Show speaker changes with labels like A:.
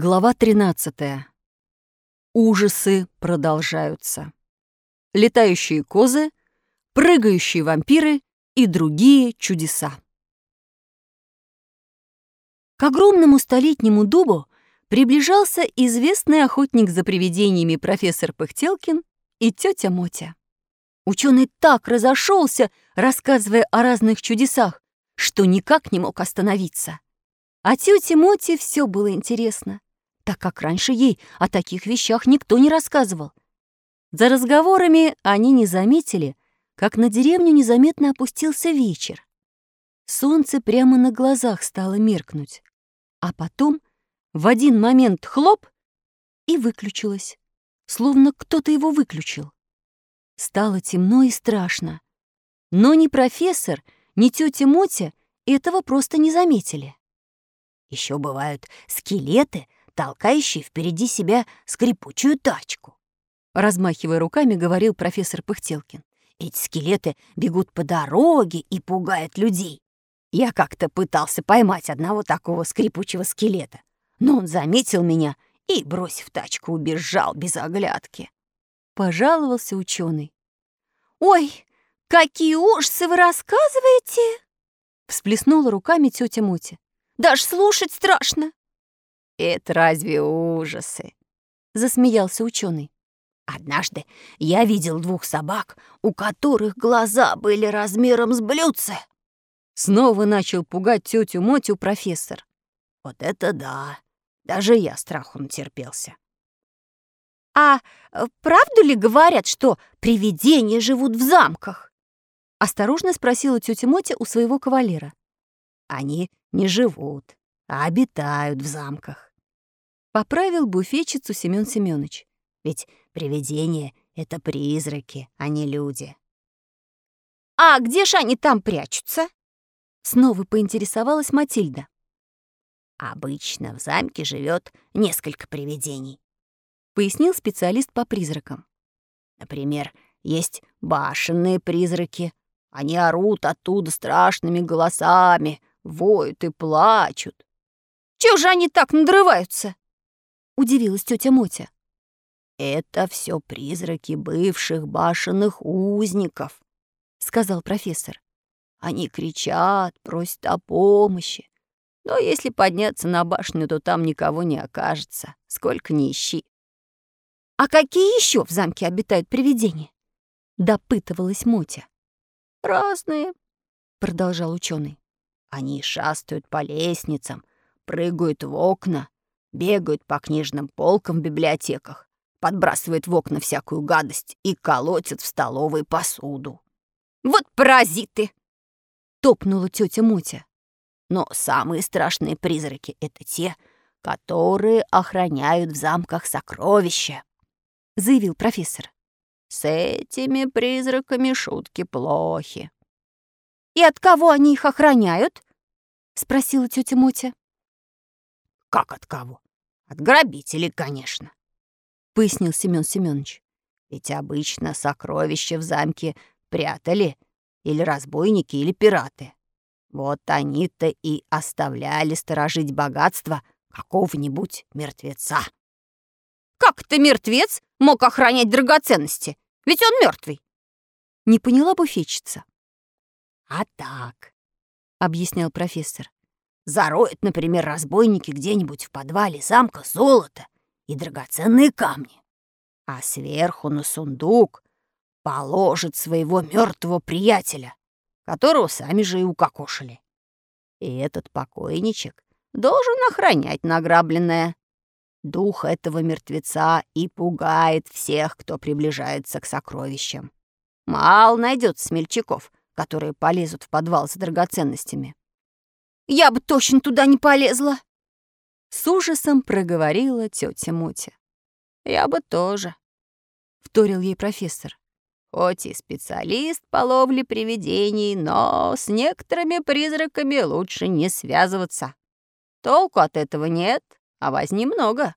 A: Глава 13. Ужасы продолжаются. Летающие козы, прыгающие вампиры и другие чудеса. К огромному столетнему дубу приближался известный охотник за привидениями профессор Пыхтелкин и тетя Мотя. Ученый так разошелся, рассказывая о разных чудесах, что никак не мог остановиться. А тете Моте все было интересно, так как раньше ей о таких вещах никто не рассказывал. За разговорами они не заметили, как на деревню незаметно опустился вечер. Солнце прямо на глазах стало меркнуть, а потом в один момент хлоп и выключилось, словно кто-то его выключил. Стало темно и страшно. Но ни профессор, ни тетя Мотя этого просто не заметили.
B: Еще бывают скелеты, толкающие впереди себя скрипучую тачку.
A: Размахивая руками, говорил профессор Пыхтелкин.
B: Эти скелеты бегут по дороге и пугают людей. Я как-то пытался поймать одного такого скрипучего скелета, но он заметил меня и, бросив тачку, убежал без оглядки.
A: Пожаловался ученый.
C: «Ой, какие ужасы вы рассказываете!»
A: Всплеснула руками тетя Мотя.
C: Даже слушать страшно.
B: Это разве ужасы?
A: Засмеялся ученый.
B: Однажды я видел двух собак, у которых глаза были размером с блюдце.
A: Снова начал пугать тетю Мотю профессор.
B: Вот это да! Даже я страху натерпелся.
C: «А э, правду ли говорят, что привидения живут в замках?»
A: Осторожно спросила тетя Мотя у своего кавалера.
B: Они не живут, а обитают в замках.
A: Поправил буфетчицу Семён Семёныч.
B: Ведь привидения — это призраки, а не люди.
C: «А где ж они там прячутся?»
A: Снова поинтересовалась Матильда.
B: «Обычно в замке живет несколько привидений», —
A: пояснил специалист по призракам.
B: «Например, есть башенные призраки. Они орут оттуда страшными голосами, воют и плачут.
C: Чего же они так надрываются?
A: Удивилась тетя Мотя.
B: Это все призраки бывших башенных узников, сказал профессор. Они кричат, просят о помощи. Но если подняться на башню, то там никого не окажется, сколько ни ищи.
C: «А какие еще в замке обитают привидения?»
A: — допытывалась Мотя.
B: «Разные», —
A: продолжал ученый.
B: Они шастают по лестницам, прыгают в окна, бегают по книжным полкам в библиотеках, подбрасывают в окна всякую гадость и колотят в столовой посуду.
C: «Вот паразиты!»
A: — топнула тетя Мотя.
B: Но самые страшные призраки — это те, которые охраняют в замках сокровища, — заявил профессор. С этими призраками шутки плохи.
C: «И от кого они их охраняют?» — спросила тетя Мотя.
B: «Как от кого? От грабителей, конечно», — пояснил Семён Семёныч. «Ведь обычно сокровища в замке прятали или разбойники, или пираты. Вот они-то и оставляли сторожить богатство какого-нибудь мертвеца».
C: «Как это мертвец мог охранять драгоценности? Ведь он мертвый.
A: Не поняла буфетчица.
B: «А так», —
A: объяснял профессор.
B: «Зароют, например, разбойники где-нибудь в подвале замка золото и драгоценные камни, а сверху на сундук положат своего мертвого приятеля, которого сами же и укокошили. И этот покойничек должен охранять награбленное. Дух этого мертвеца и пугает всех, кто приближается к сокровищам. Мало найдется смельчаков, которые полезут в подвал с драгоценностями.
C: «Я бы точно туда не полезла!»
A: С ужасом проговорила тетя Мотя.
B: «Я бы тоже», —
A: вторил ей профессор.
B: «Хоть и специалист по ловле привидений, но с некоторыми призраками лучше не связываться. Толку от этого нет, а возни много».